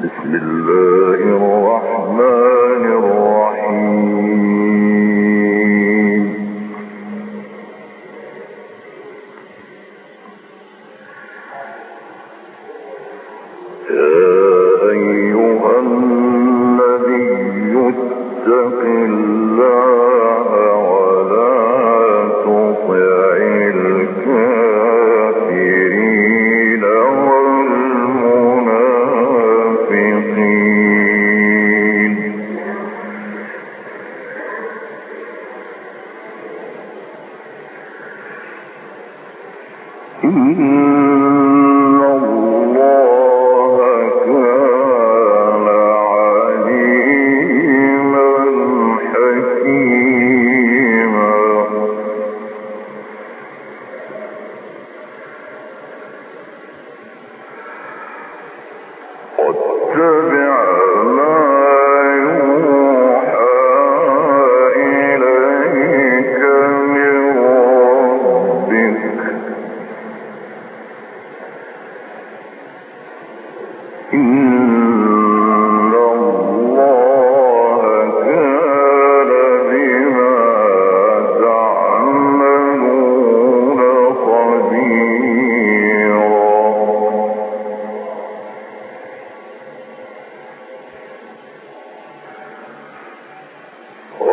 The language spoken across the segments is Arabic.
بسم الله الرحمن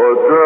Lord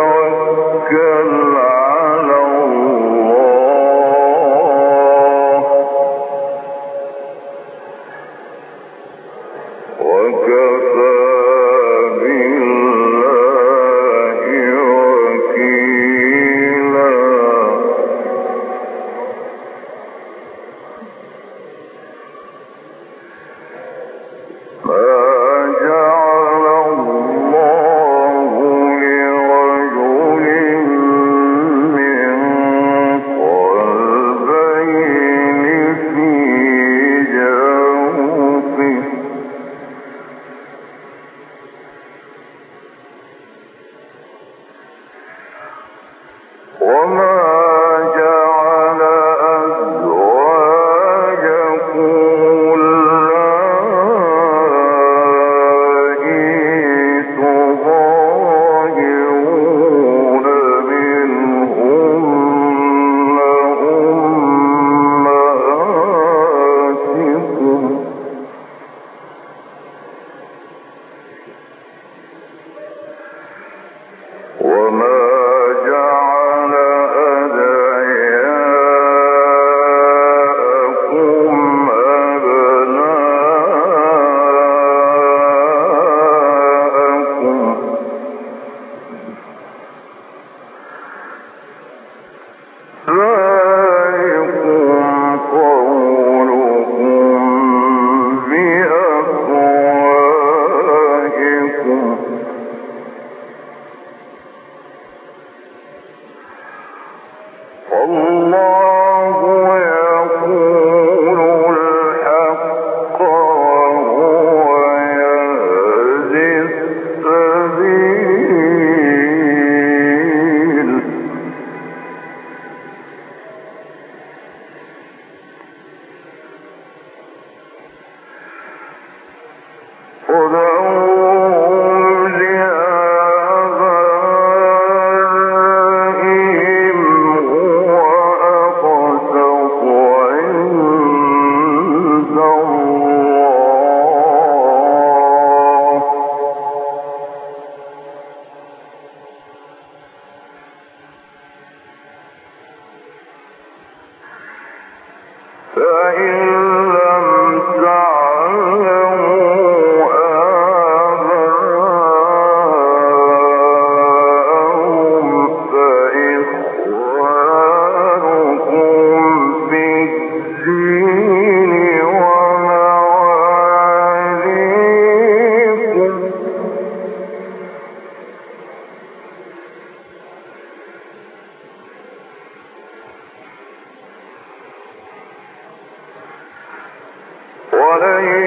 ah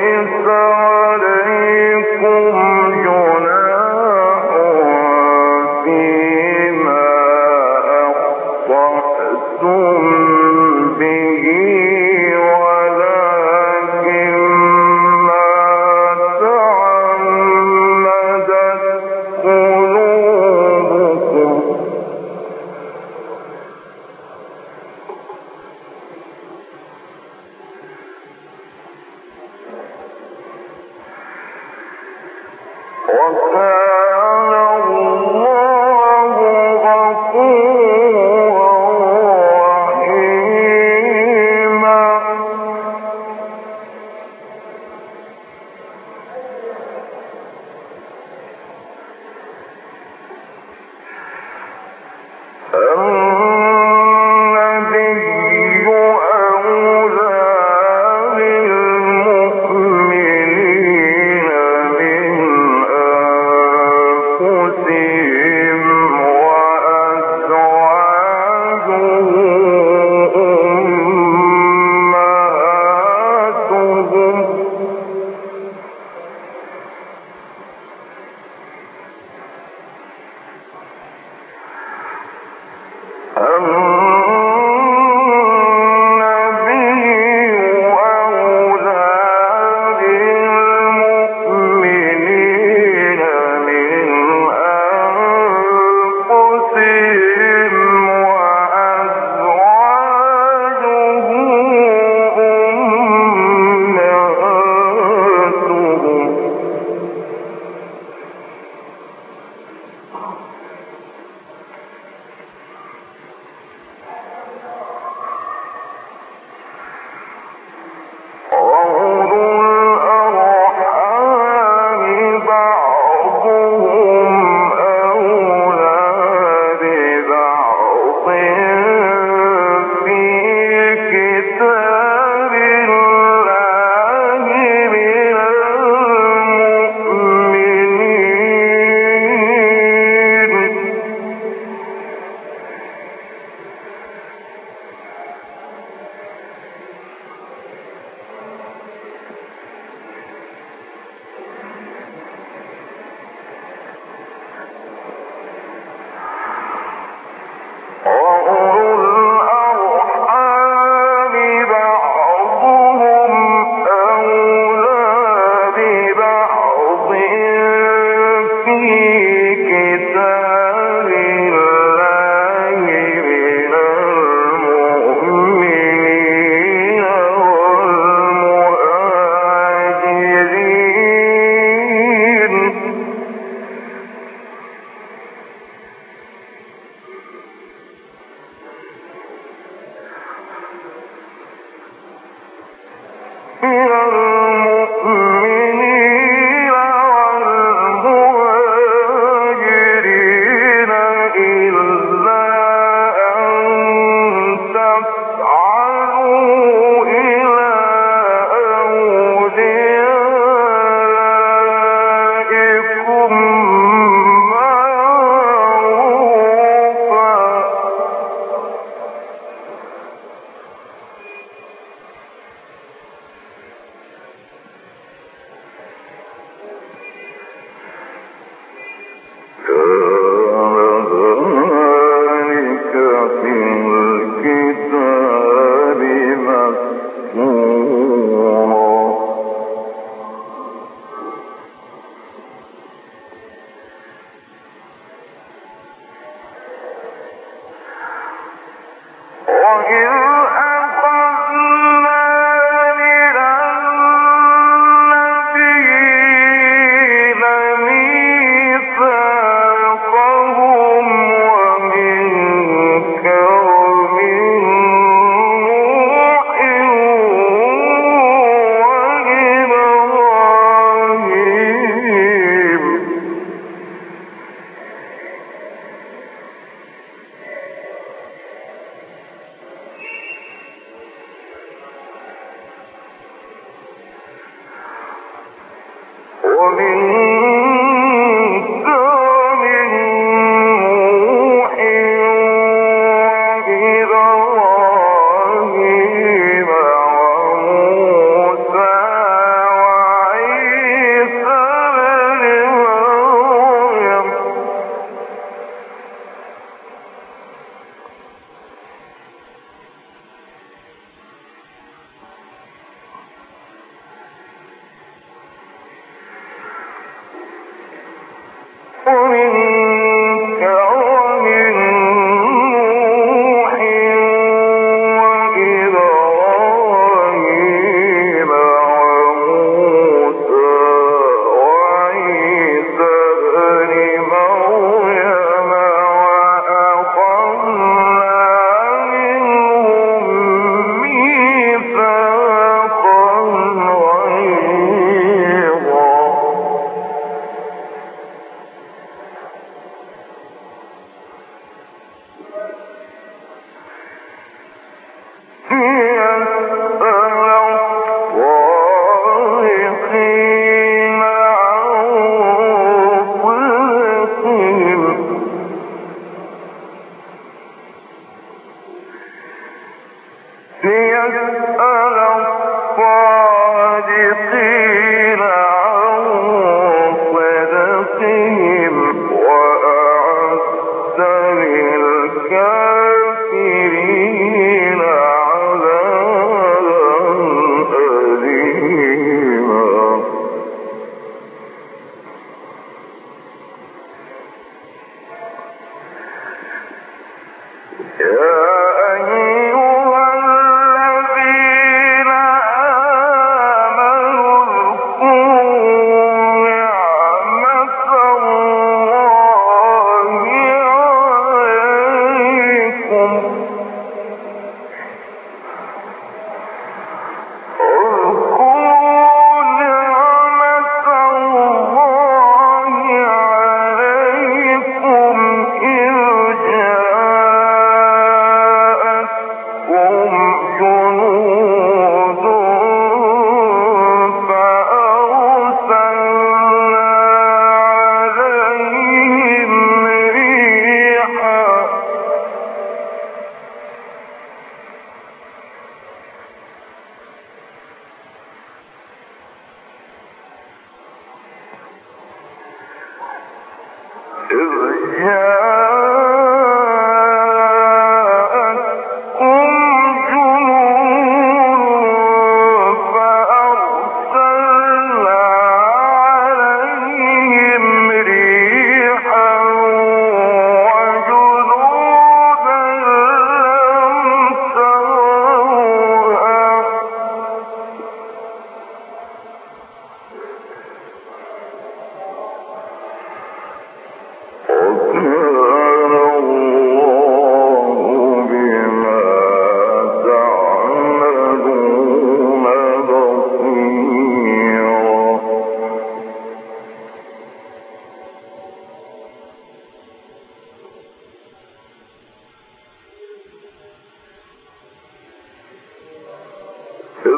من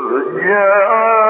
Yeah.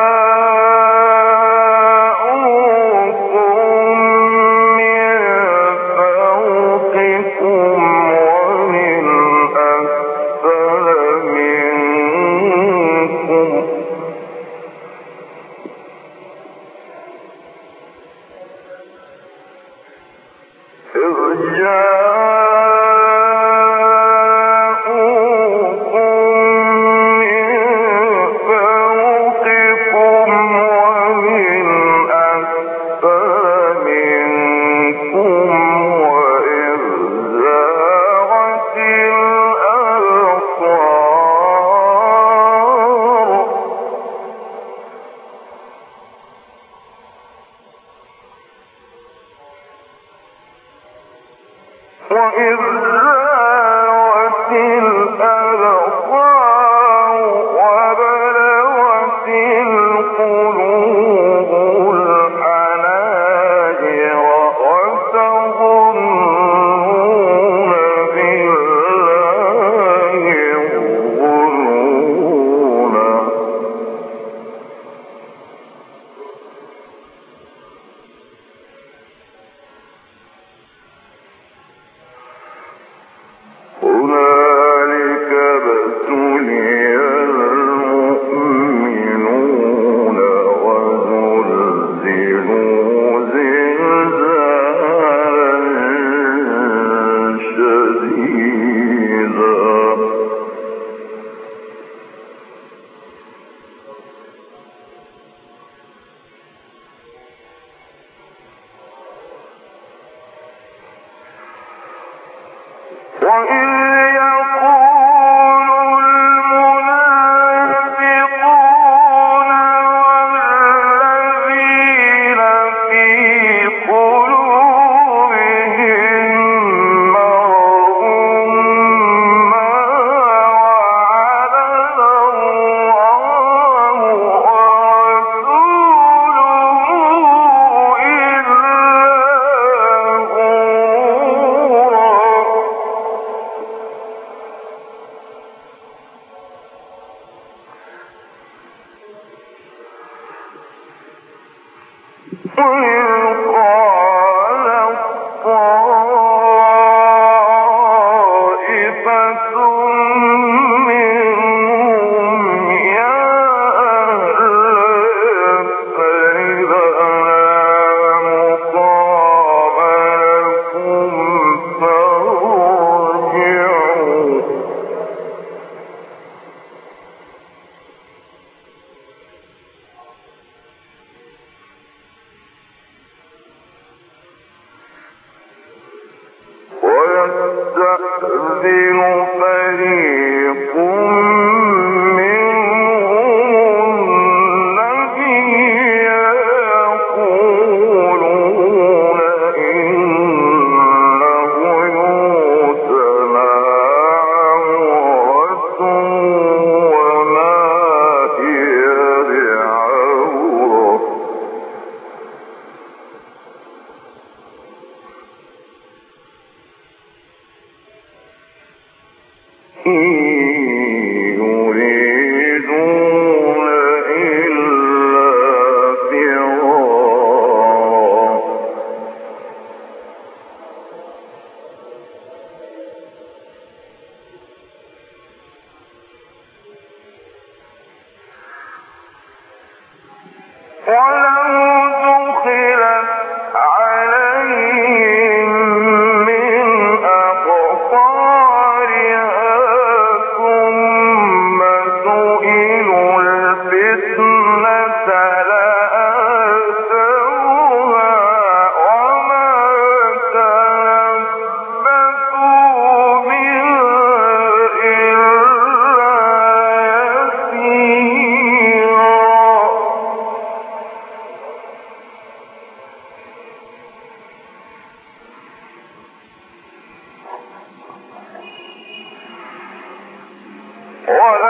Order.